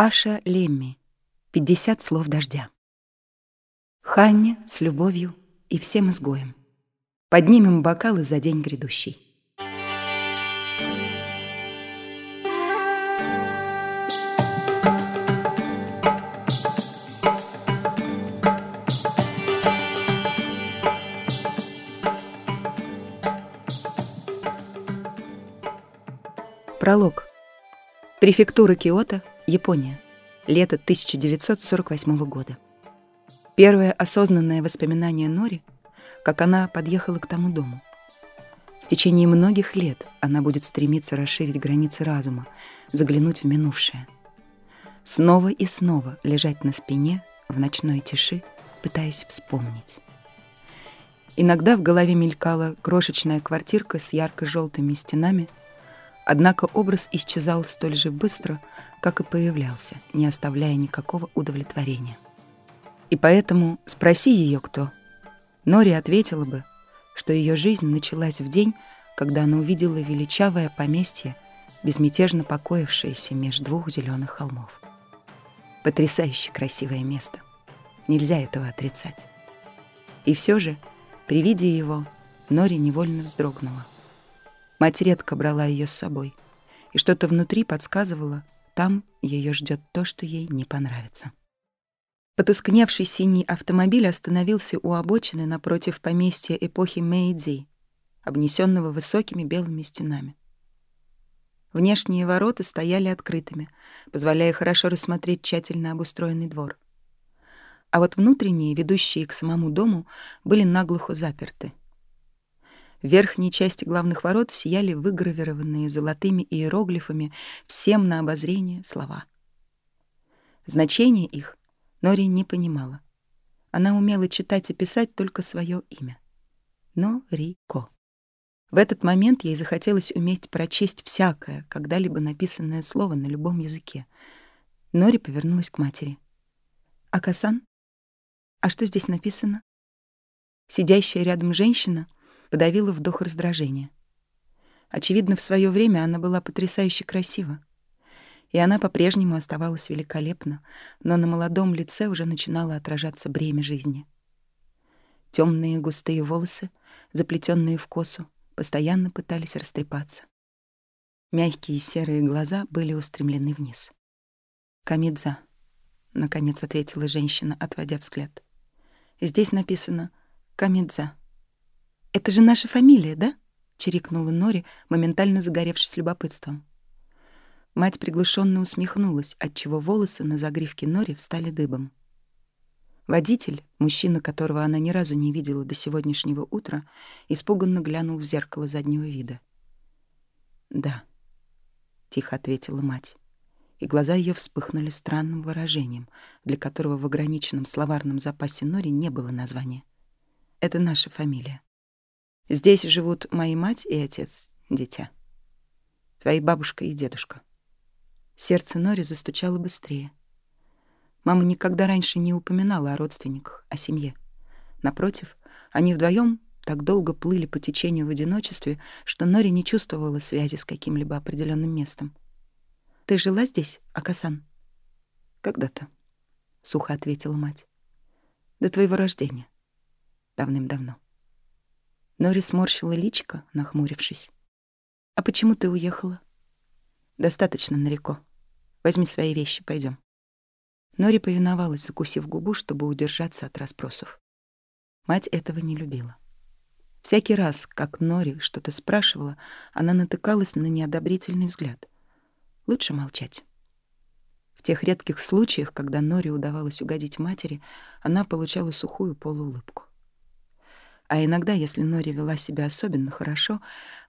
Аша Лемми. 50 слов дождя. Ханне с любовью и всем изгоем. Поднимем бокалы за день грядущий. Пролог. Префектура Киото, Япония. Лето 1948 года. Первое осознанное воспоминание Нори, как она подъехала к тому дому. В течение многих лет она будет стремиться расширить границы разума, заглянуть в минувшее. Снова и снова лежать на спине в ночной тиши, пытаясь вспомнить. Иногда в голове мелькала крошечная квартирка с ярко-желтыми стенами — Однако образ исчезал столь же быстро, как и появлялся, не оставляя никакого удовлетворения. И поэтому спроси ее кто, Нори ответила бы, что ее жизнь началась в день, когда она увидела величавое поместье, безмятежно покоившееся меж двух зеленых холмов. Потрясающе красивое место. Нельзя этого отрицать. И все же, при виде его, Нори невольно вздрогнула. Мать редко брала ее с собой, и что-то внутри подсказывало, там ее ждет то, что ей не понравится. Потускневший синий автомобиль остановился у обочины напротив поместья эпохи Мэйдзи, обнесенного высокими белыми стенами. Внешние ворота стояли открытыми, позволяя хорошо рассмотреть тщательно обустроенный двор. А вот внутренние, ведущие к самому дому, были наглухо заперты — в верхней части главных ворот сияли выгравированные золотыми иероглифами всем на обозрение слова. Значение их Нори не понимала. Она умела читать и писать только свое имя. Но Рико. В этот момент ей захотелось уметь прочесть всякое, когда-либо написанное слово на любом языке. Нори повернулась к матери. «Акасан? А что здесь написано?» Сидящая рядом женщина — подавила вдох раздражения. Очевидно, в свое время она была потрясающе красива. И она по-прежнему оставалась великолепна, но на молодом лице уже начинало отражаться бремя жизни. Темные густые волосы, заплетенные в косу, постоянно пытались растрепаться. Мягкие серые глаза были устремлены вниз. «Камидза», — наконец ответила женщина, отводя взгляд. «Здесь написано «Камидза». «Это же наша фамилия, да?» — чирикнула Нори, моментально загоревшись любопытством. Мать приглушенно усмехнулась, отчего волосы на загривке Нори встали дыбом. Водитель, мужчина, которого она ни разу не видела до сегодняшнего утра, испуганно глянул в зеркало заднего вида. «Да», — тихо ответила мать, и глаза ее вспыхнули странным выражением, для которого в ограниченном словарном запасе Нори не было названия. «Это наша фамилия. Здесь живут мои мать и отец, дитя. Твои бабушка и дедушка. Сердце Нори застучало быстрее. Мама никогда раньше не упоминала о родственниках, о семье. Напротив, они вдвоем так долго плыли по течению в одиночестве, что Нори не чувствовала связи с каким-либо определенным местом. «Ты жила здесь, Акасан?» «Когда-то», — сухо ответила мать. «До твоего рождения. Давным-давно». Нори сморщила личико, нахмурившись. «А почему ты уехала?» «Достаточно, Нареко. Возьми свои вещи, пойдем. Нори повиновалась, закусив губу, чтобы удержаться от расспросов. Мать этого не любила. Всякий раз, как Нори что-то спрашивала, она натыкалась на неодобрительный взгляд. Лучше молчать. В тех редких случаях, когда Нори удавалось угодить матери, она получала сухую полуулыбку. А иногда, если Нори вела себя особенно хорошо,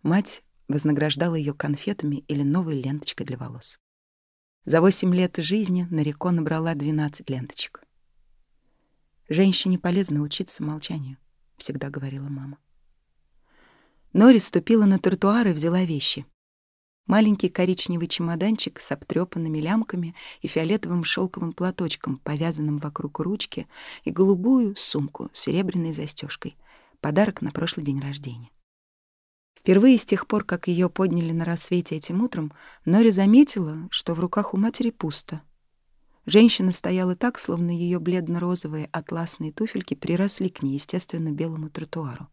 мать вознаграждала ее конфетами или новой ленточкой для волос. За восемь лет жизни Нарико набрала 12 ленточек. «Женщине полезно учиться молчанию», — всегда говорила мама. Нори ступила на тротуар и взяла вещи. Маленький коричневый чемоданчик с обтрепанными лямками и фиолетовым шелковым платочком, повязанным вокруг ручки, и голубую сумку с серебряной застежкой — Подарок на прошлый день рождения. Впервые с тех пор, как ее подняли на рассвете этим утром, Нори заметила, что в руках у матери пусто. Женщина стояла так, словно ее бледно-розовые атласные туфельки приросли к неестественно белому тротуару.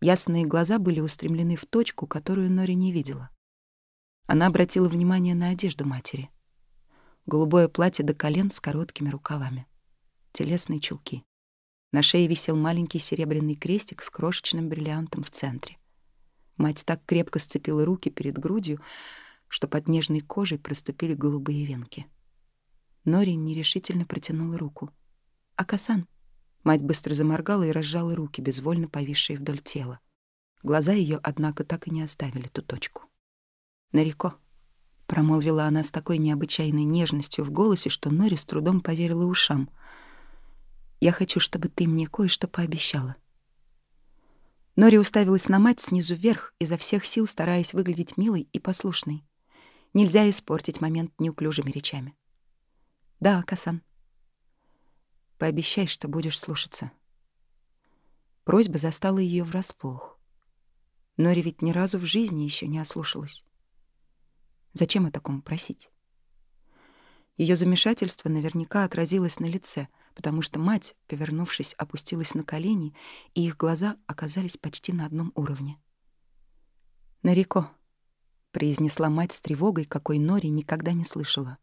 Ясные глаза были устремлены в точку, которую Нори не видела. Она обратила внимание на одежду матери. Голубое платье до колен с короткими рукавами. Телесные чулки. На шее висел маленький серебряный крестик с крошечным бриллиантом в центре. Мать так крепко сцепила руки перед грудью, что под нежной кожей проступили голубые венки. Нори нерешительно протянула руку. «Акасан!» Мать быстро заморгала и разжала руки, безвольно повисшие вдоль тела. Глаза ее, однако, так и не оставили ту точку. «Нарико!» — промолвила она с такой необычайной нежностью в голосе, что Нори с трудом поверила ушам. «Я хочу, чтобы ты мне кое-что пообещала». Нори уставилась на мать снизу вверх, изо всех сил стараясь выглядеть милой и послушной. Нельзя испортить момент неуклюжими речами. Да, Касан. Пообещай, что будешь слушаться. Просьба застала ее врасплох. Нори ведь ни разу в жизни еще не ослушалась. Зачем о таком просить? Ее замешательство наверняка отразилось на лице, потому что мать, повернувшись, опустилась на колени, и их глаза оказались почти на одном уровне. «Нарико», — произнесла мать с тревогой, какой Нори никогда не слышала.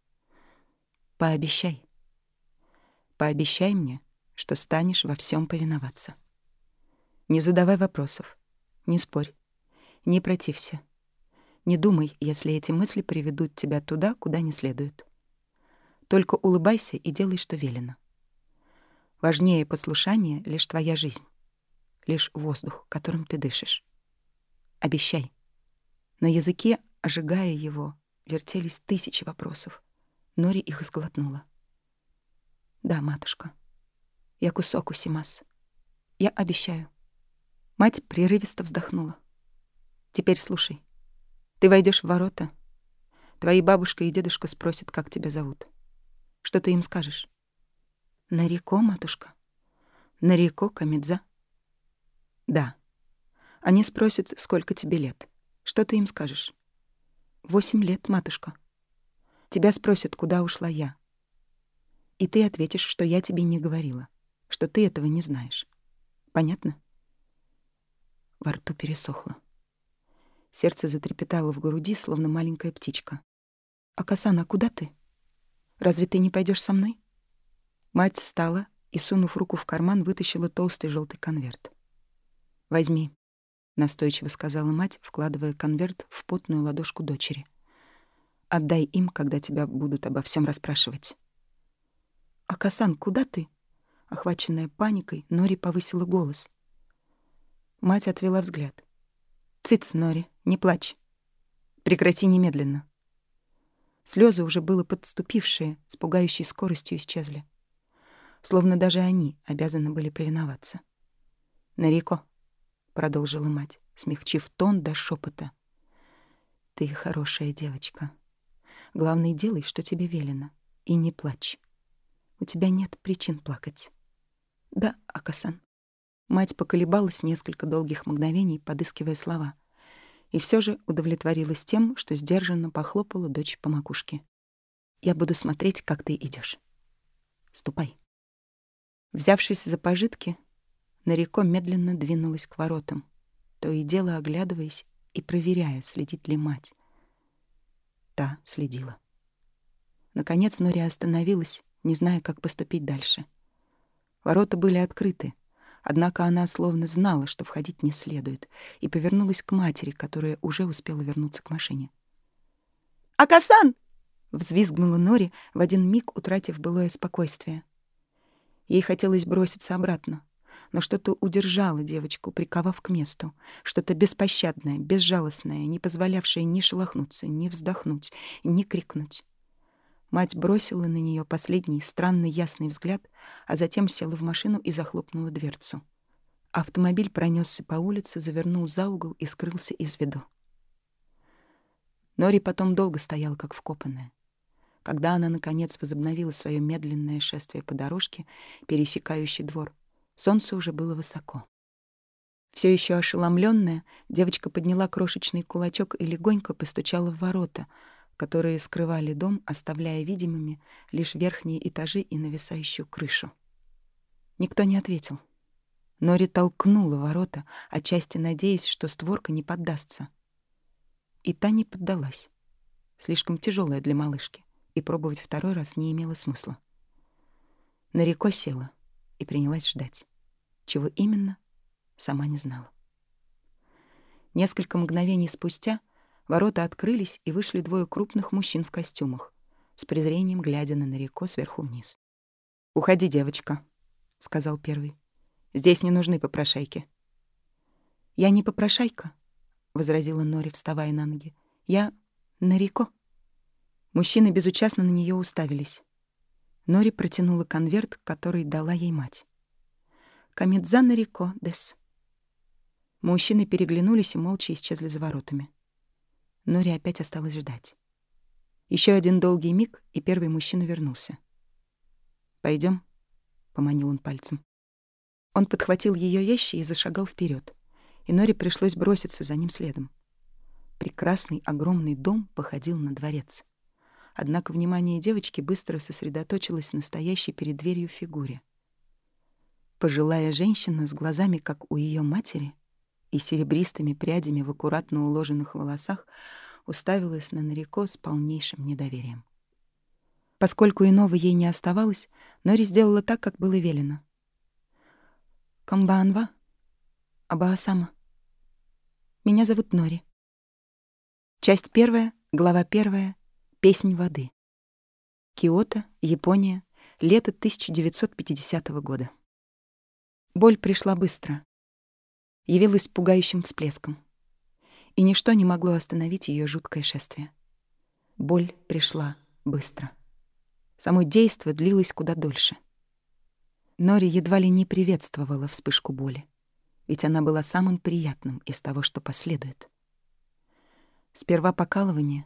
Пообещай. Пообещай мне, что станешь во всем повиноваться. Не задавай вопросов, не спорь, не протився. Не думай, если эти мысли приведут тебя туда, куда не следует. Только улыбайся и делай, что велено. Важнее послушания лишь твоя жизнь, лишь воздух, которым ты дышишь. Обещай. На языке, ожигая его, вертелись тысячи вопросов. Нори их сглотнула. «Да, матушка. Я кусок усимас. Я обещаю». Мать прерывисто вздохнула. «Теперь слушай. Ты войдешь в ворота. Твои бабушка и дедушка спросят, как тебя зовут. Что ты им скажешь?» «Нарико, матушка. Нарико Камидза». «Да. Они спросят, сколько тебе лет. Что ты им скажешь?» «Восемь лет, матушка». Тебя спросят, куда ушла я. И ты ответишь, что я тебе не говорила, что ты этого не знаешь. Понятно? Во рту пересохло. Сердце затрепетало в груди, словно маленькая птичка. «А, Касана, куда ты? Разве ты не пойдешь со мной?» Мать встала и, сунув руку в карман, вытащила толстый желтый конверт. «Возьми», — настойчиво сказала мать, вкладывая конверт в потную ладошку дочери. — Отдай им, когда тебя будут обо всем расспрашивать. «Акасан, куда ты?» Охваченная паникой, Нори повысила голос. Мать отвела взгляд. «Цыц, Нори, не плачь. Прекрати немедленно». Слезы, уже было подступившие, с пугающей скоростью исчезли. Словно даже они обязаны были повиноваться. «Нарико», — продолжила мать, смягчив тон до шепота, — «ты хорошая девочка». Главное, делай, что тебе велено, и не плачь. У тебя нет причин плакать. Да, Акасан. Мать поколебалась несколько долгих мгновений, подыскивая слова, и все же удовлетворилась тем, что сдержанно похлопала дочь по макушке. Я буду смотреть, как ты идешь. Ступай. Взявшись за пожитки, Нарико медленно двинулась к воротам, то и дело оглядываясь и проверяя, следит ли мать. Та следила. Наконец Нори остановилась, не зная, как поступить дальше. Ворота были открыты, однако она словно знала, что входить не следует, и повернулась к матери, которая уже успела вернуться к машине. «Акасан!» — взвизгнула Нори, в один миг утратив былое спокойствие. Ей хотелось броситься обратно, но что-то удержало девочку, приковав к месту. Что-то беспощадное, безжалостное, не позволявшее ни шелохнуться, ни вздохнуть, ни крикнуть. Мать бросила на нее последний странный ясный взгляд, а затем села в машину и захлопнула дверцу. Автомобиль пронесся по улице, завернул за угол и скрылся из виду. Нори потом долго стояла, как вкопанная. Когда она, наконец, возобновила свое медленное шествие по дорожке, пересекающей двор, Солнце уже было высоко. Все еще ошеломленная, девочка подняла крошечный кулачок и легонько постучала в ворота, которые скрывали дом, оставляя видимыми лишь верхние этажи и нависающую крышу. Никто не ответил. Нори толкнула ворота, отчасти надеясь, что створка не поддастся. И та не поддалась. Слишком тяжелая для малышки, и пробовать второй раз не имело смысла. Нареко села и принялась ждать. Чего именно, сама не знала. Несколько мгновений спустя ворота открылись, и вышли двое крупных мужчин в костюмах, с презрением глядя на Нареко сверху вниз. «Уходи, девочка», — сказал первый. «Здесь не нужны попрошайки». «Я не попрошайка», — возразила Нори, вставая на ноги. «Я Нареко». Мужчины безучастно на нее уставились. Нори протянула конверт, который дала ей мать. «Камедза Нареко, дес». Мужчины переглянулись и молча исчезли за воротами. Нори опять осталась ждать. Еще один долгий миг, и первый мужчина вернулся. Пойдем, поманил он пальцем. Он подхватил ее вещи и зашагал вперед, и Нори пришлось броситься за ним следом. Прекрасный огромный дом походил на дворец. Однако внимание девочки быстро сосредоточилось на стоящей перед дверью фигуре. Пожилая женщина с глазами, как у ее матери — и серебристыми прядями в аккуратно уложенных волосах уставилась на Нарико с полнейшим недоверием. Поскольку иного ей не оставалось, Нори сделала так, как было велено. «Камбаанва? Абаасама. Меня зовут Нори. Часть первая, глава первая, «Песнь воды». Киото, Япония, лето 1950 года. Боль пришла быстро явилась пугающим всплеском. И ничто не могло остановить ее жуткое шествие. Боль пришла быстро. Само действо длилось куда дольше. Нори едва ли не приветствовала вспышку боли, ведь она была самым приятным из того, что последует. Сперва покалывание,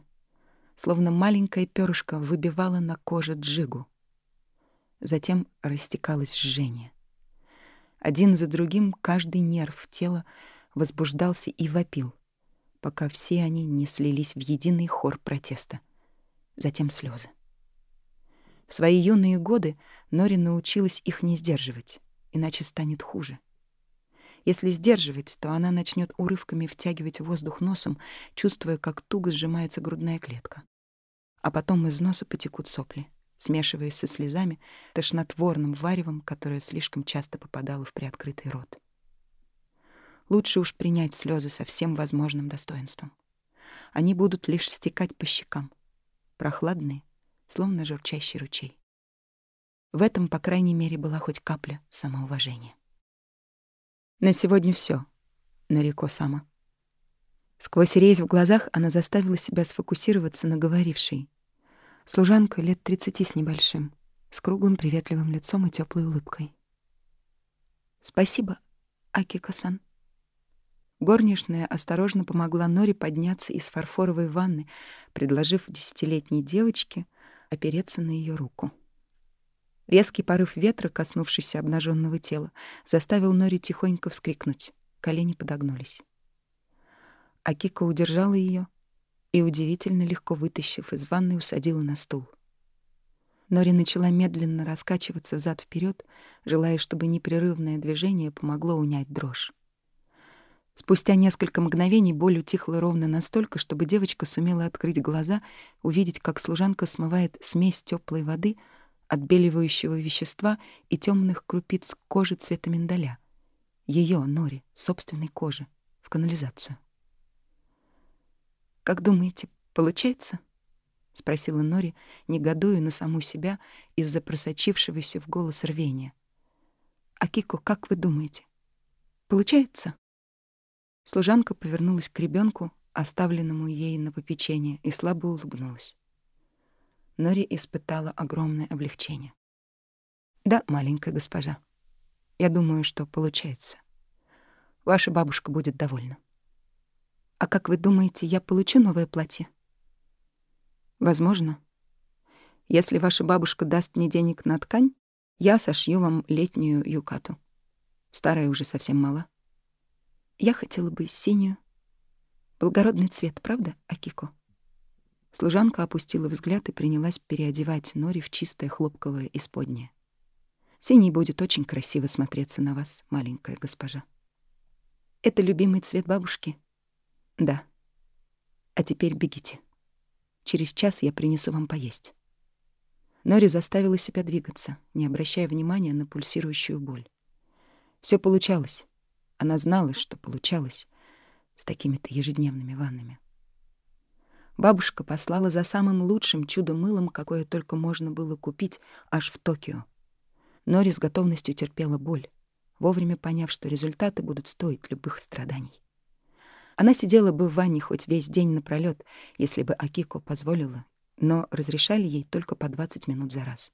словно маленькое перышко, выбивало на коже джигу. Затем растекалось жжение — один за другим каждый нерв тела возбуждался и вопил, пока все они не слились в единый хор протеста. Затем слезы. В свои юные годы Нори научилась их не сдерживать, иначе станет хуже. Если сдерживать, то она начнет урывками втягивать воздух носом, чувствуя, как туго сжимается грудная клетка. А потом из носа потекут сопли смешиваясь со слезами, тошнотворным варевом, которое слишком часто попадало в приоткрытый рот. Лучше уж принять слезы со всем возможным достоинством. Они будут лишь стекать по щекам, прохладные, словно журчащий ручей. В этом, по крайней мере, была хоть капля самоуважения. На сегодня все, Нарико сама. Сквозь рейс в глазах она заставила себя сфокусироваться на говорившей, Служанка лет тридцати с небольшим, с круглым приветливым лицом и теплой улыбкой. «Спасибо, Акика-сан». Горничная осторожно помогла Нори подняться из фарфоровой ванны, предложив десятилетней девочке опереться на ее руку. Резкий порыв ветра, коснувшийся обнаженного тела, заставил Нори тихонько вскрикнуть. Колени подогнулись. Акика удержала ее, и, удивительно легко вытащив из ванной, усадила на стул. Нори начала медленно раскачиваться взад вперед, желая, чтобы непрерывное движение помогло унять дрожь. Спустя несколько мгновений боль утихла ровно настолько, чтобы девочка сумела открыть глаза, увидеть, как служанка смывает смесь теплой воды, отбеливающего вещества и темных крупиц кожи цвета миндаля. Ее, Нори, собственной кожи, в канализацию. Как думаете, получается? спросила Нори, негодуя на саму себя из-за просочившегося в голос рвения. Акико, как вы думаете, получается? Служанка повернулась к ребенку, оставленному ей на попечение, и слабо улыбнулась. Нори испытала огромное облегчение. Да, маленькая госпожа. Я думаю, что получается. Ваша бабушка будет довольна. А как вы думаете, я получу новое платье? Возможно. Если ваша бабушка даст мне денег на ткань, я сошью вам летнюю юкату. Старая уже совсем мала. Я хотела бы синюю. Благородный цвет, правда, Акико? Служанка опустила взгляд и принялась переодевать Нори в чистое хлопковое исподнее. «Синий будет очень красиво смотреться на вас, маленькая госпожа». «Это любимый цвет бабушки?» «Да. А теперь бегите. Через час я принесу вам поесть». Нори заставила себя двигаться, не обращая внимания на пульсирующую боль. Все получалось. Она знала, что получалось с такими-то ежедневными ваннами. Бабушка послала за самым лучшим чудо-мылом, какое только можно было купить, аж в Токио. Нори с готовностью терпела боль, вовремя поняв, что результаты будут стоить любых страданий. Она сидела бы в ванне хоть весь день напролёт, если бы Акико позволила, но разрешали ей только по 20 минут за раз.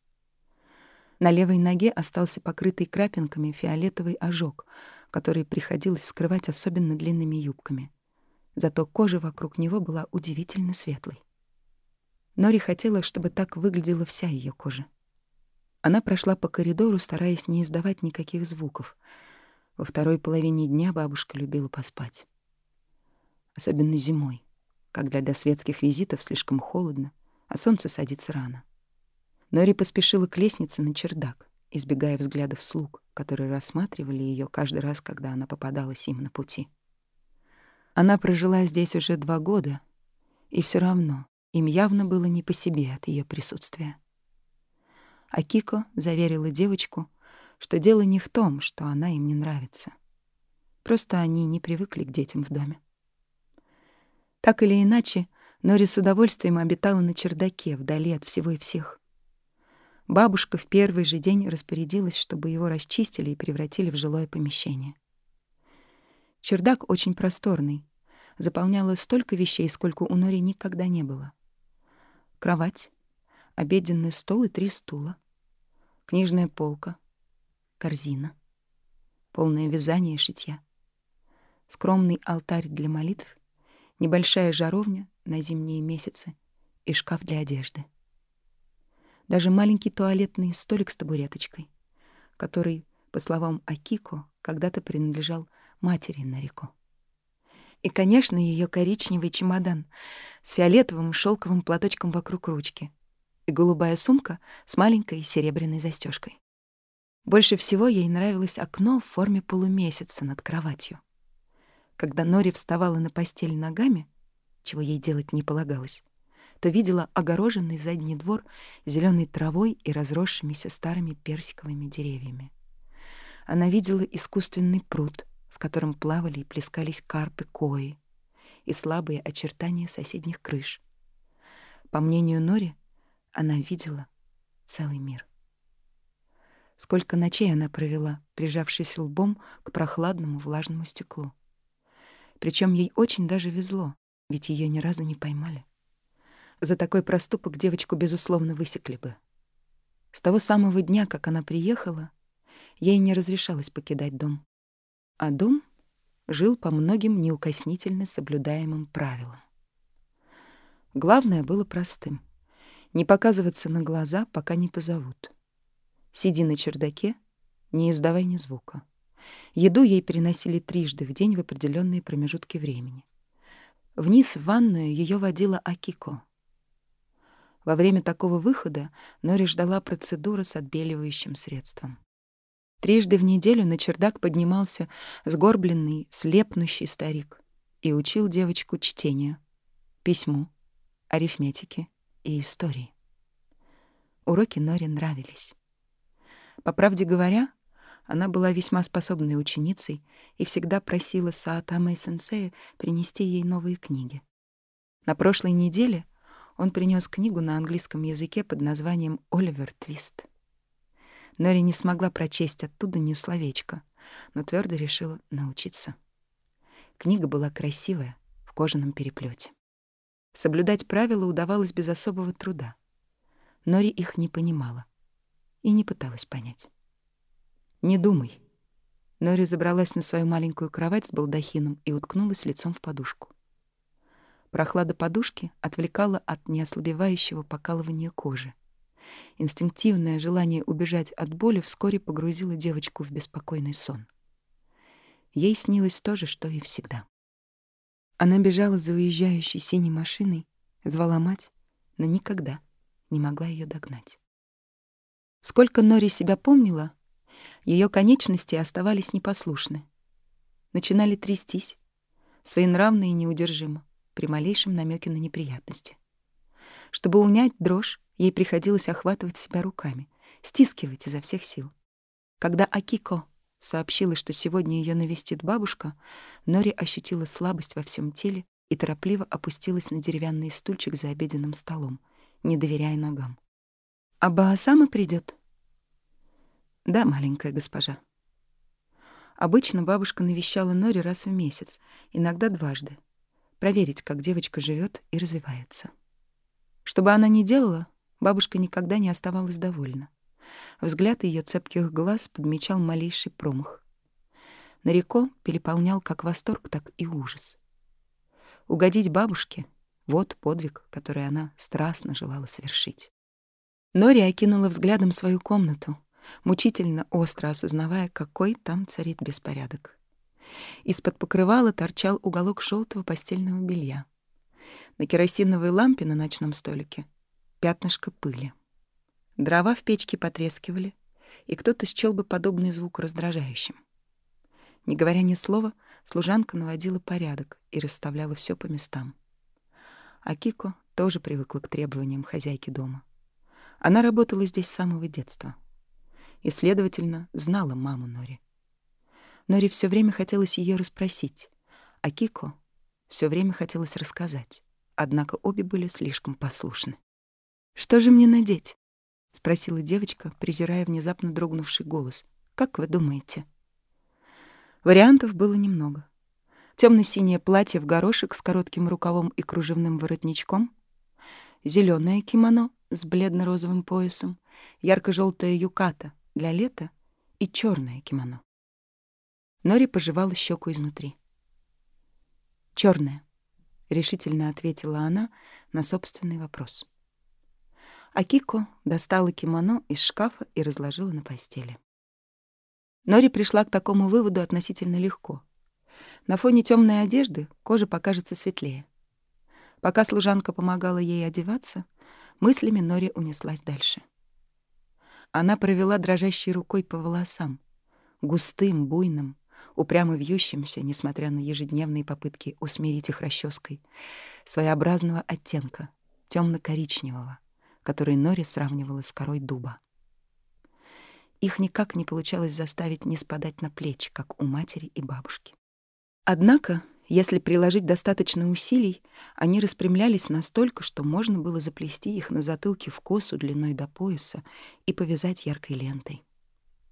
На левой ноге остался покрытый крапинками фиолетовый ожог, который приходилось скрывать особенно длинными юбками — зато кожа вокруг него была удивительно светлой. Нори хотела, чтобы так выглядела вся ее кожа. Она прошла по коридору, стараясь не издавать никаких звуков. Во второй половине дня бабушка любила поспать. Особенно зимой, когда для светских визитов слишком холодно, а солнце садится рано. Нори поспешила к лестнице на чердак, избегая взглядов слуг, которые рассматривали ее каждый раз, когда она попадалась им на пути. Она прожила здесь уже два года, и все равно им явно было не по себе от ее присутствия. А Кико заверила девочку, что дело не в том, что она им не нравится. Просто они не привыкли к детям в доме. Так или иначе, Нори с удовольствием обитала на чердаке, вдали от всего и всех. Бабушка в первый же день распорядилась, чтобы его расчистили и превратили в жилое помещение. Чердак очень просторный, заполняла столько вещей, сколько у Нори никогда не было. Кровать, обеденный стол и три стула, книжная полка, корзина, полное вязание и шитья, скромный алтарь для молитв, небольшая жаровня на зимние месяцы и шкаф для одежды. Даже маленький туалетный столик с табуреточкой, который, по словам Акико, когда-то принадлежал матери Нарико. И, конечно, ее коричневый чемодан с фиолетовым шелковым платочком вокруг ручки и голубая сумка с маленькой серебряной застежкой. Больше всего ей нравилось окно в форме полумесяца над кроватью. Когда Нори вставала на постель ногами, чего ей делать не полагалось, то видела огороженный задний двор зеленой травой и разросшимися старыми персиковыми деревьями. Она видела искусственный пруд, в котором плавали и плескались карпы кои и слабые очертания соседних крыш. По мнению Нори, она видела целый мир. Сколько ночей она провела, прижавшись лбом к прохладному влажному стеклу. Причем ей очень даже везло, ведь ее ни разу не поймали. За такой проступок девочку, безусловно, высекли бы. С того самого дня, как она приехала, ей не разрешалось покидать дом а дом жил по многим неукоснительно соблюдаемым правилам. Главное было простым — не показываться на глаза, пока не позовут. Сиди на чердаке, не издавай ни звука. Еду ей переносили трижды в день в определенные промежутки времени. Вниз в ванную ее водила Акико. Во время такого выхода Нори ждала процедуры с отбеливающим средством. Трижды в неделю на чердак поднимался сгорбленный, слепнущий старик и учил девочку чтению, письму, арифметике и истории. Уроки Норе нравились. По правде говоря, она была весьма способной ученицей и всегда просила Саатаме сенсея принести ей новые книги. На прошлой неделе он принес книгу на английском языке под названием «Оливер Твист». Нори не смогла прочесть оттуда ни словечка, но твердо решила научиться. Книга была красивая, в кожаном переплете. Соблюдать правила удавалось без особого труда. Нори их не понимала и не пыталась понять. «Не думай». Нори забралась на свою маленькую кровать с балдахином и уткнулась лицом в подушку. Прохлада подушки отвлекала от неослабевающего покалывания кожи. Инстинктивное желание убежать от боли вскоре погрузило девочку в беспокойный сон. Ей снилось то же, что и всегда. Она бежала за уезжающей синей машиной, звала мать, но никогда не могла ее догнать. Сколько Нори себя помнила, ее конечности оставались непослушны. Начинали трястись, своенравно и неудержимо, при малейшем намеке на неприятности. Чтобы унять дрожь, ей приходилось охватывать себя руками, стискивать изо всех сил. Когда Акико сообщила, что сегодня ее навестит бабушка, Нори ощутила слабость во всем теле и торопливо опустилась на деревянный стульчик за обеденным столом, не доверяя ногам. «А Баасама придет? «Да, маленькая госпожа». Обычно бабушка навещала Нори раз в месяц, иногда дважды, проверить, как девочка живет и развивается. Что бы она ни делала, бабушка никогда не оставалась довольна. Взгляд ее цепких глаз подмечал малейший промах. Нареко переполнял как восторг, так и ужас. Угодить бабушке — вот подвиг, который она страстно желала совершить. Нори окинула взглядом свою комнату, мучительно остро осознавая, какой там царит беспорядок. Из-под покрывала торчал уголок желтого постельного белья. На керосиновой лампе на ночном столике пятнышко пыли. Дрова в печке потрескивали, и кто-то счел бы подобный звук раздражающим. Не говоря ни слова, служанка наводила порядок и расставляла все по местам. А Кико тоже привыкла к требованиям хозяйки дома. Она работала здесь с самого детства и, следовательно, знала маму Нори. Нори все время хотелось ее расспросить, а Кико все время хотелось рассказать, однако обе были слишком послушны. «Что же мне надеть?» — спросила девочка, презирая внезапно дрогнувший голос. «Как вы думаете?» Вариантов было немного. Темно-синее платье в горошек с коротким рукавом и кружевным воротничком, зеленое кимоно с бледно-розовым поясом, ярко-желтая юката для лета и черное кимоно. Нори пожевала щеку изнутри. Черное, решительно ответила она на собственный вопрос. Акико достала кимоно из шкафа и разложила на постели. Нори пришла к такому выводу относительно легко. На фоне темной одежды кожа покажется светлее. Пока служанка помогала ей одеваться, мыслями Нори унеслась дальше. Она провела дрожащей рукой по волосам, густым, буйным, упрямо вьющимся, несмотря на ежедневные попытки усмирить их расческой, своеобразного оттенка, темно коричневого который Нори сравнивала с корой дуба. Их никак не получалось заставить не спадать на плечи, как у матери и бабушки. Однако, если приложить достаточно усилий, они распрямлялись настолько, что можно было заплести их на затылке в косу длиной до пояса и повязать яркой лентой.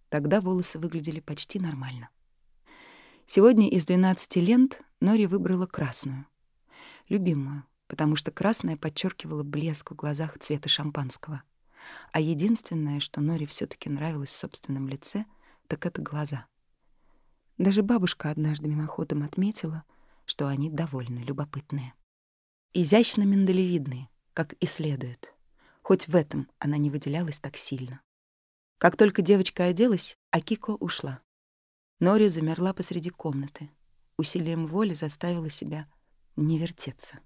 Тогда волосы выглядели почти нормально. Сегодня из 12 лент Нори выбрала красную, любимую, потому что красное подчеркивало блеск в глазах цвета шампанского. А единственное, что Нори все таки нравилось в собственном лице, так это глаза. Даже бабушка однажды мимоходом отметила, что они довольно любопытные. Изящно миндалевидные, как и следует. Хоть в этом она не выделялась так сильно. Как только девочка оделась, Акико ушла. Нори замерла посреди комнаты. Усилием воли заставила себя не вертеться.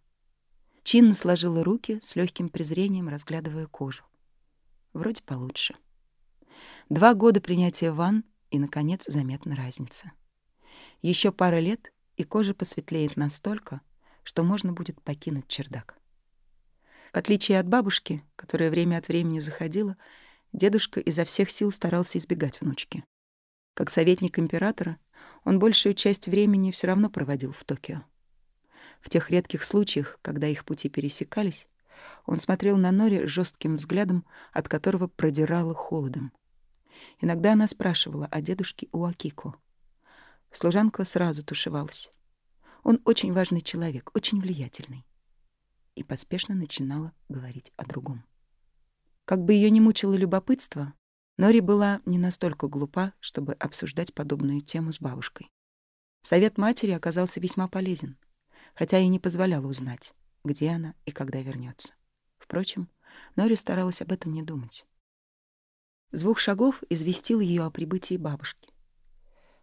Чинно сложила руки, с легким презрением разглядывая кожу. Вроде получше. Два года принятия ванн, и, наконец, заметна разница. Еще пара лет, и кожа посветлеет настолько, что можно будет покинуть чердак. В отличие от бабушки, которая время от времени заходила, дедушка изо всех сил старался избегать внучки. Как советник императора, он большую часть времени все равно проводил в Токио. В тех редких случаях, когда их пути пересекались, он смотрел на Нори жестким взглядом, от которого продирало холодом. Иногда она спрашивала о дедушке у Акико. Служанка сразу тушевалась. Он очень важный человек, очень влиятельный. И поспешно начинала говорить о другом. Как бы ее ни мучило любопытство, Нори была не настолько глупа, чтобы обсуждать подобную тему с бабушкой. Совет матери оказался весьма полезен — хотя и не позволяла узнать, где она и когда вернется. Впрочем, Нори старалась об этом не думать. Звук шагов известил ее о прибытии бабушки.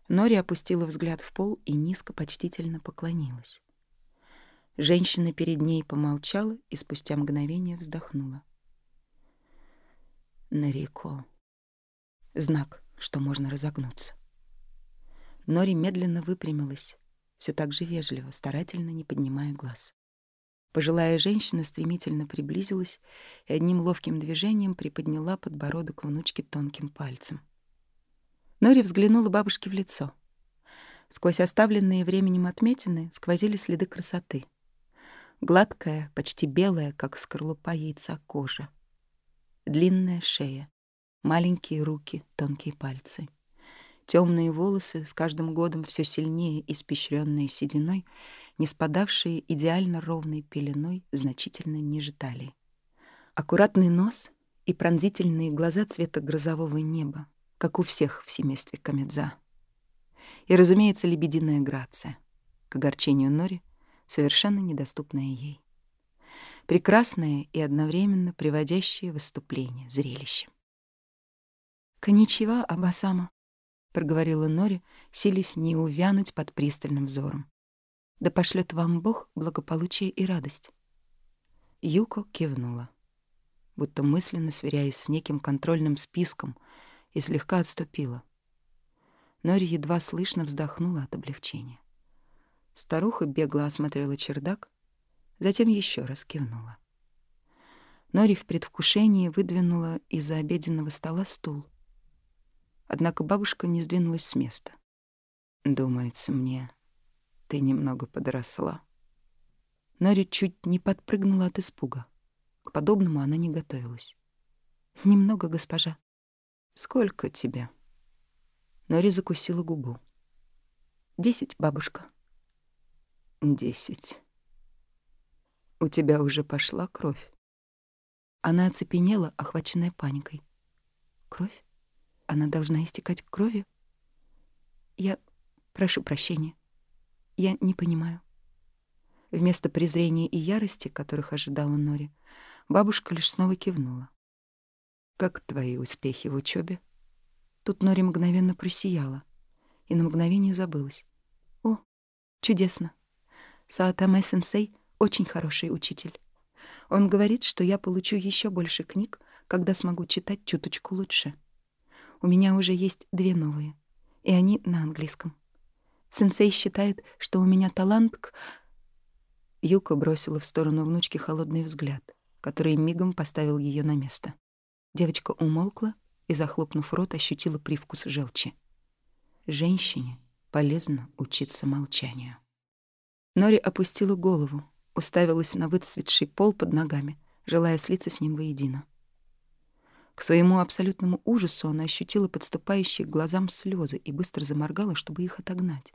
Нори опустила взгляд в пол и низко почтительно поклонилась. Женщина перед ней помолчала и спустя мгновение вздохнула. Нареко. Знак, что можно разогнуться. Нори медленно выпрямилась, все так же вежливо, старательно не поднимая глаз. Пожилая женщина стремительно приблизилась и одним ловким движением приподняла подбородок внучки тонким пальцем. Нори взглянула бабушке в лицо. Сквозь оставленные временем отметины сквозили следы красоты. Гладкая, почти белая, как скорлупа яйца кожа. Длинная шея, маленькие руки, тонкие пальцы. Темные волосы, с каждым годом все сильнее испещренные сединой, не спадавшие идеально ровной пеленой значительно ниже талии. Аккуратный нос и пронзительные глаза цвета грозового неба, как у всех в семействе Камедза. И, разумеется, лебединая грация, к огорчению Нори, совершенно недоступная ей. Прекрасное и одновременно приводящее выступление, зрелище. «Коничева, Абасама», — проговорила Нори, силясь не увянуть под пристальным взором. «Да пошлет вам Бог благополучие и радость». Юко кивнула, будто мысленно сверяясь с неким контрольным списком, и слегка отступила. Нори едва слышно вздохнула от облегчения. Старуха бегло осмотрела чердак, затем еще раз кивнула. Нори в предвкушении выдвинула из-за обеденного стола стул. Однако бабушка не сдвинулась с места. «Думается мне, ты немного подросла». Нори чуть не подпрыгнула от испуга. К подобному она не готовилась. «Немного, госпожа». «Сколько тебе?» Нори закусила губу. «Десять, бабушка». «Десять. У тебя уже пошла кровь?» Она оцепенела, охваченная паникой. «Кровь? Она должна истекать кровью?» «Я прошу прощения. Я не понимаю». Вместо презрения и ярости, которых ожидала Нори, бабушка лишь снова кивнула. «Как твои успехи в учебе? Тут Нори мгновенно просияла и на мгновение забылась. «О, чудесно! Саатаме-сенсей очень хороший учитель. Он говорит, что я получу еще больше книг, когда смогу читать чуточку лучше. У меня уже есть две новые, и они на английском. Сенсей считает, что у меня талант к...» Юка бросила в сторону внучки холодный взгляд, который мигом поставил ее на место. Девочка умолкла и, захлопнув рот, ощутила привкус желчи. Женщине полезно учиться молчанию. Нори опустила голову, уставилась на выцветший пол под ногами, желая слиться с ним воедино. К своему абсолютному ужасу она ощутила подступающие к глазам слезы и быстро заморгала, чтобы их отогнать.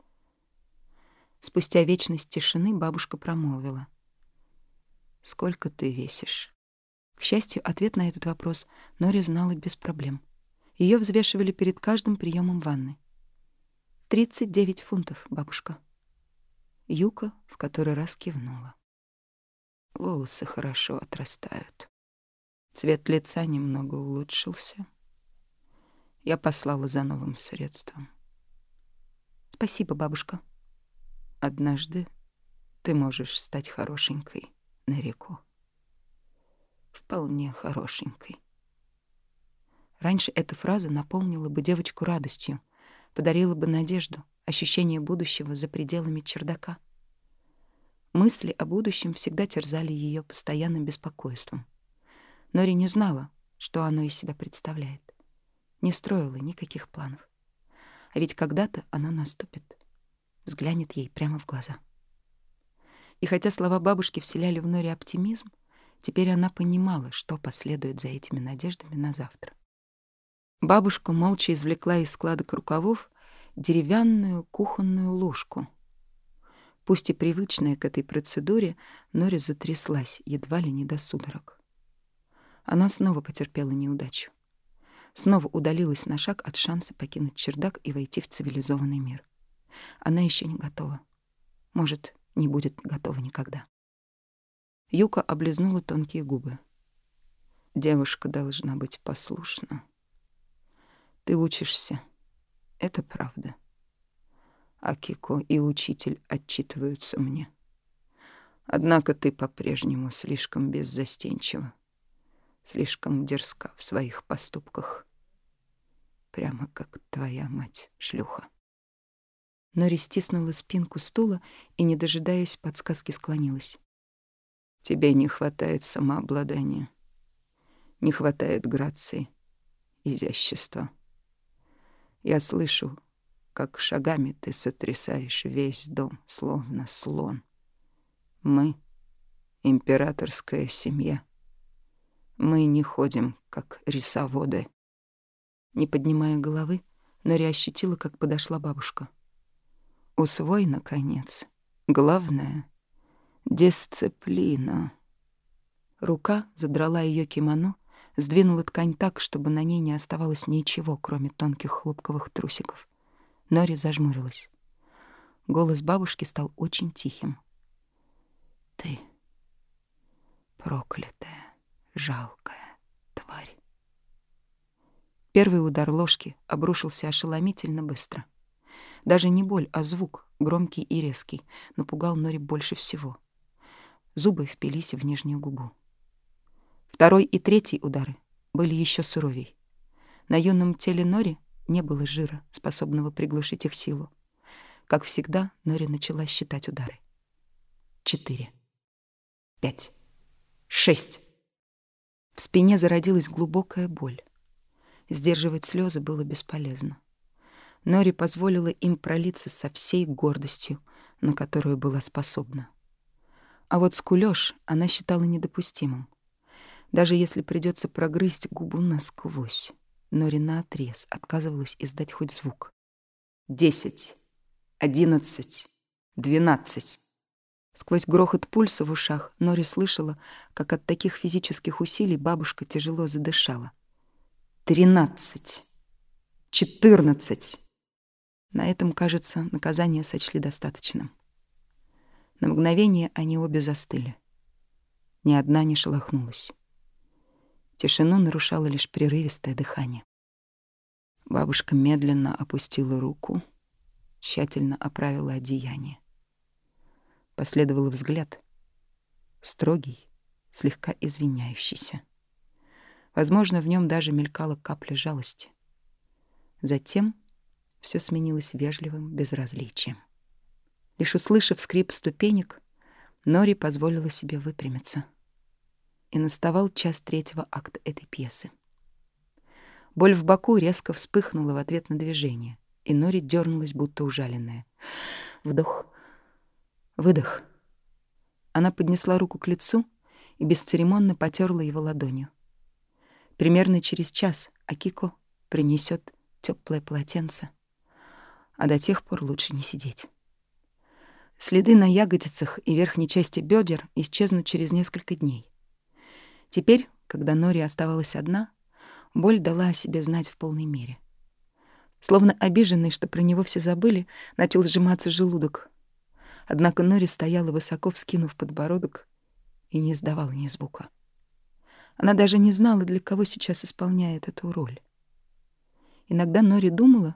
Спустя вечность тишины бабушка промолвила. «Сколько ты весишь?» К счастью, ответ на этот вопрос Нори знала без проблем. Ее взвешивали перед каждым приемом ванны. «Тридцать девять фунтов, бабушка». Юка в который раз кивнула. Волосы хорошо отрастают. Цвет лица немного улучшился. Я послала за новым средством. Спасибо, бабушка. Однажды ты можешь стать хорошенькой на реку вполне хорошенькой. Раньше эта фраза наполнила бы девочку радостью, подарила бы надежду, ощущение будущего за пределами чердака. Мысли о будущем всегда терзали ее постоянным беспокойством. Нори не знала, что оно из себя представляет. Не строила никаких планов. А ведь когда-то оно наступит, взглянет ей прямо в глаза. И хотя слова бабушки вселяли в Нори оптимизм, Теперь она понимала, что последует за этими надеждами на завтра. Бабушка молча извлекла из складок рукавов деревянную кухонную ложку. Пусть и привычная к этой процедуре, Нори затряслась едва ли не до судорог. Она снова потерпела неудачу. Снова удалилась на шаг от шанса покинуть чердак и войти в цивилизованный мир. Она еще не готова. Может, не будет готова никогда. Юка облизнула тонкие губы. Девушка должна быть послушна. Ты учишься. Это правда. Акико и учитель отчитываются мне. Однако ты по-прежнему слишком беззастенчива, слишком дерзка в своих поступках. Прямо как твоя мать, шлюха. Нори стиснула спинку стула и, не дожидаясь подсказки, склонилась. Тебе не хватает самообладания, не хватает грации, изящества. Я слышу, как шагами ты сотрясаешь весь дом, словно слон. Мы — императорская семья. Мы не ходим, как рисоводы. Не поднимая головы, Нори ощутила, как подошла бабушка. Усвой, наконец. Главное — дисциплина. Рука задрала ее кимоно, сдвинула ткань так, чтобы на ней не оставалось ничего, кроме тонких хлопковых трусиков. Нори зажмурилась. Голос бабушки стал очень тихим. «Ты проклятая, жалкая тварь». Первый удар ложки обрушился ошеломительно быстро. Даже не боль, а звук, громкий и резкий, напугал Нори больше всего. Зубы впились в нижнюю губу. Второй и третий удары были еще суровей. На юном теле Нори не было жира, способного приглушить их силу. Как всегда, Нори начала считать удары. Четыре. Пять. Шесть. В спине зародилась глубокая боль. Сдерживать слезы было бесполезно. Нори позволила им пролиться со всей гордостью, на которую была способна. А вот скулёж она считала недопустимым. Даже если придется прогрызть губу насквозь, Нори наотрез отказывалась издать хоть звук. «Десять, одиннадцать, двенадцать». Сквозь грохот пульса в ушах Нори слышала, как от таких физических усилий бабушка тяжело задышала. «Тринадцать, четырнадцать». На этом, кажется, наказание сочли достаточным. На мгновение они обе застыли. Ни одна не шелохнулась. Тишину нарушало лишь прерывистое дыхание. Бабушка медленно опустила руку, тщательно оправила одеяние. Последовал взгляд, строгий, слегка извиняющийся. Возможно, в нем даже мелькала капля жалости. Затем все сменилось вежливым безразличием. Лишь услышав скрип ступенек, Нори позволила себе выпрямиться — и наставал час третьего акта этой пьесы. Боль в боку резко вспыхнула в ответ на движение, и Нори дернулась, будто ужаленная. Вдох, выдох. Она поднесла руку к лицу и бесцеремонно потерла его ладонью. Примерно через час Акико принесет теплое полотенце, а до тех пор лучше не сидеть. Следы на ягодицах и верхней части бедер исчезнут через несколько дней. Теперь, когда Нори оставалась одна, боль дала о себе знать в полной мере. Словно обиженный, что про него все забыли, начал сжиматься желудок. Однако Нори стояла высоко, вскинув подбородок, и не издавала ни звука. Она даже не знала, для кого сейчас исполняет эту роль. Иногда Нори думала,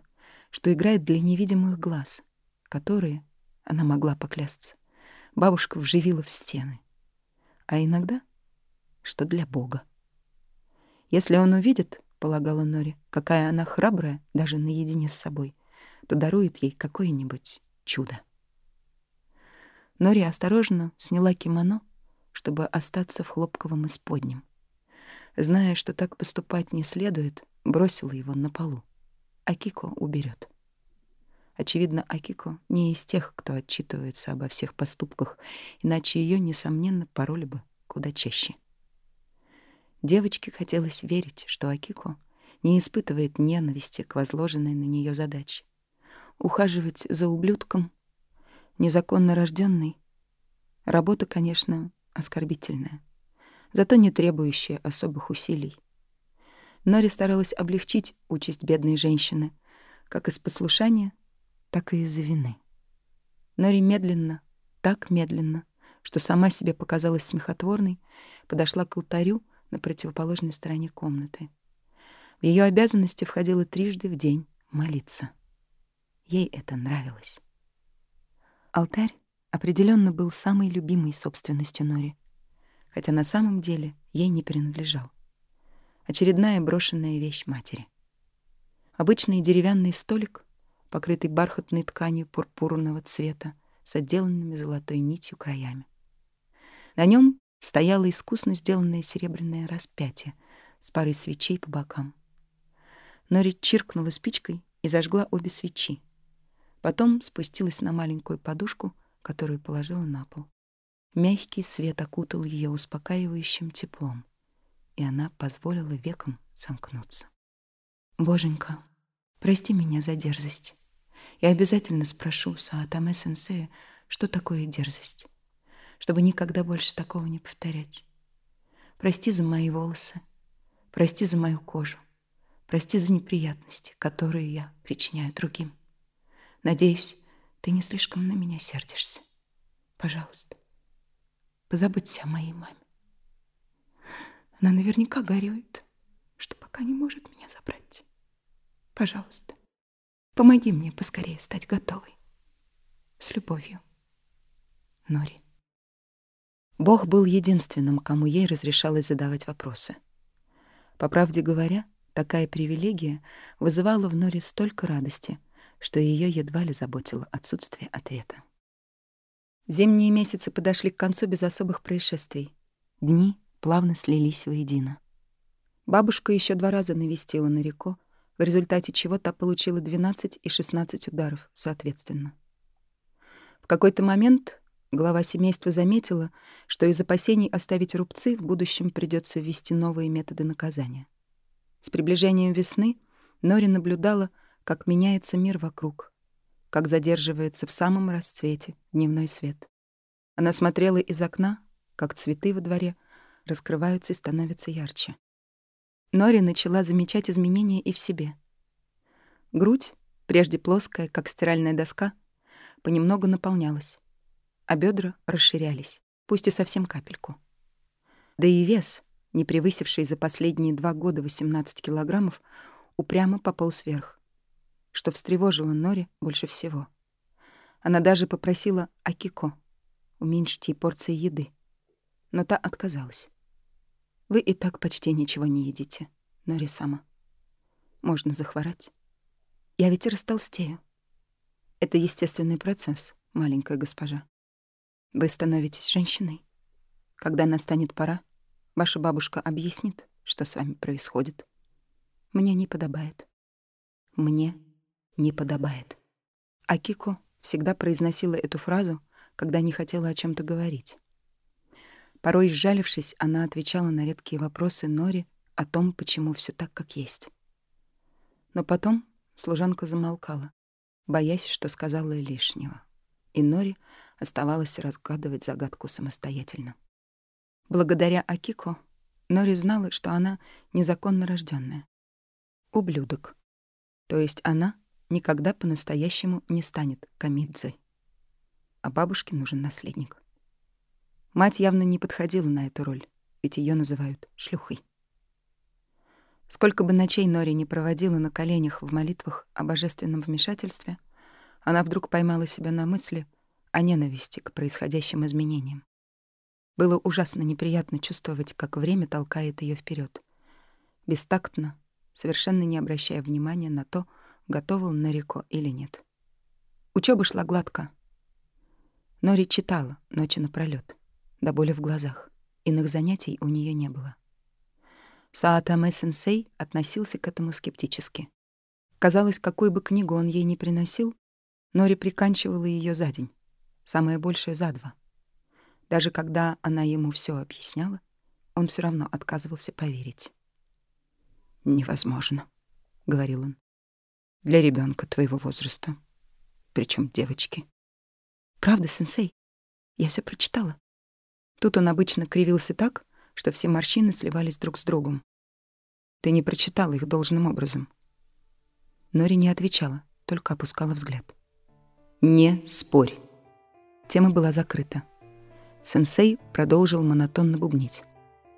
что играет для невидимых глаз, которые, она могла поклясться, бабушка вживила в стены. А иногда что для Бога. Если он увидит, — полагала Нори, — какая она храбрая даже наедине с собой, то дарует ей какое-нибудь чудо. Нори осторожно сняла кимоно, чтобы остаться в хлопковом исподнем. Зная, что так поступать не следует, бросила его на полу. Акико уберет. Очевидно, Акико не из тех, кто отчитывается обо всех поступках, иначе ее, несомненно, пороли бы куда чаще. Девочке хотелось верить, что Акико не испытывает ненависти к возложенной на нее задаче. Ухаживать за ублюдком, незаконно рожденный, работа, конечно, оскорбительная, зато не требующая особых усилий. Нори старалась облегчить участь бедной женщины, как из послушания, так и из-за вины. Нори медленно, так медленно, что сама себе показалась смехотворной, подошла к алтарю, на противоположной стороне комнаты. В ее обязанности входило трижды в день молиться. Ей это нравилось. Алтарь, определенно был самой любимой собственностью Нори, хотя на самом деле ей не принадлежал. Очередная брошенная вещь матери. Обычный деревянный столик, покрытый бархатной тканью пурпурного цвета с отделанными золотой нитью краями. На нем стояло искусно сделанное серебряное распятие с парой свечей по бокам. Нори чиркнула спичкой и зажгла обе свечи. Потом спустилась на маленькую подушку, которую положила на пол. Мягкий свет окутал ее успокаивающим теплом, и она позволила векам сомкнуться. «Боженька, прости меня за дерзость. Я обязательно спрошу Саатаме сенсея, что такое дерзость, чтобы никогда больше такого не повторять. Прости за мои волосы, прости за мою кожу, прости за неприятности, которые я причиняю другим. Надеюсь, ты не слишком на меня сердишься. Пожалуйста, позаботься о моей маме. Она наверняка горюет, что пока не может меня забрать. Пожалуйста, помоги мне поскорее стать готовой. С любовью, Нори. Бог был единственным, кому ей разрешалось задавать вопросы. По правде говоря, такая привилегия вызывала в Норе столько радости, что ее едва ли заботило отсутствие ответа. Зимние месяцы подошли к концу без особых происшествий. Дни плавно слились воедино. Бабушка еще два раза навестила Нарико, в результате чего та получила 12 и 16 ударов, соответственно. В какой-то момент глава семейства заметила, что из опасений оставить рубцы в будущем придется ввести новые методы наказания. С приближением весны Нори наблюдала, как меняется мир вокруг, как задерживается в самом расцвете дневной свет. Она смотрела из окна, как цветы во дворе раскрываются и становятся ярче. Нори начала замечать изменения и в себе. Грудь, прежде плоская, как стиральная доска, понемногу наполнялась, а бедра расширялись, пусть и совсем капельку. Да и вес, не превысивший за последние два года 18 килограммов, упрямо пополз вверх, что встревожило Нори больше всего. Она даже попросила Акико уменьшить ей порции еды, но та отказалась. Вы и так почти ничего не едите, Нори сама. Можно захворать. Я ведь растолстею. Это естественный процесс, маленькая госпожа. Вы становитесь женщиной. Когда настанет пора, ваша бабушка объяснит, что с вами происходит. Мне не подобает. Мне не подобает. Акико всегда произносила эту фразу, когда не хотела о чем то говорить. Порой, сжалившись, она отвечала на редкие вопросы Нори о том, почему все так, как есть. Но потом служанка замолкала, боясь, что сказала лишнего. И Нори оставалось разгадывать загадку самостоятельно. Благодаря Акико Нори знала, что она незаконно рожденная. Ублюдок. То есть она никогда по-настоящему не станет Камидзой. А бабушке нужен наследник. Мать явно не подходила на эту роль, ведь ее называют шлюхой. Сколько бы ночей Нори не проводила на коленях в молитвах о божественном вмешательстве, она вдруг поймала себя на мысли о ненависти к происходящим изменениям. Было ужасно неприятно чувствовать, как время толкает ее вперед, бестактно, совершенно не обращая внимания на то, готова он Норико или нет. Учеба шла гладко. Нори читала ночи напролёт до боли в глазах. Иных занятий у нее не было. Саатаме-сенсей относился к этому скептически. Казалось, какую бы книгу он ей не приносил, Нори приканчивала ее за день, самое большее за два. Даже когда она ему все объясняла, он все равно отказывался поверить. «Невозможно», — говорил он, — «для ребенка твоего возраста, причем девочки». «Правда, сенсей? Я все прочитала. Тут он обычно кривился так, что все морщины сливались друг с другом. Ты не прочитала их должным образом. Нори не отвечала, только опускала взгляд. «Не спорь». Тема была закрыта. Сенсей продолжил монотонно бубнить.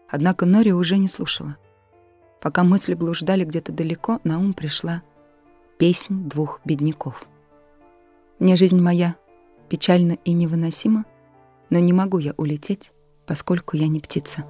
Однако Нори уже не слушала. Пока мысли блуждали где-то далеко, на ум пришла песнь двух бедняков. «Не жизнь моя, Печально и невыносимо, но не могу я улететь, поскольку я не птица.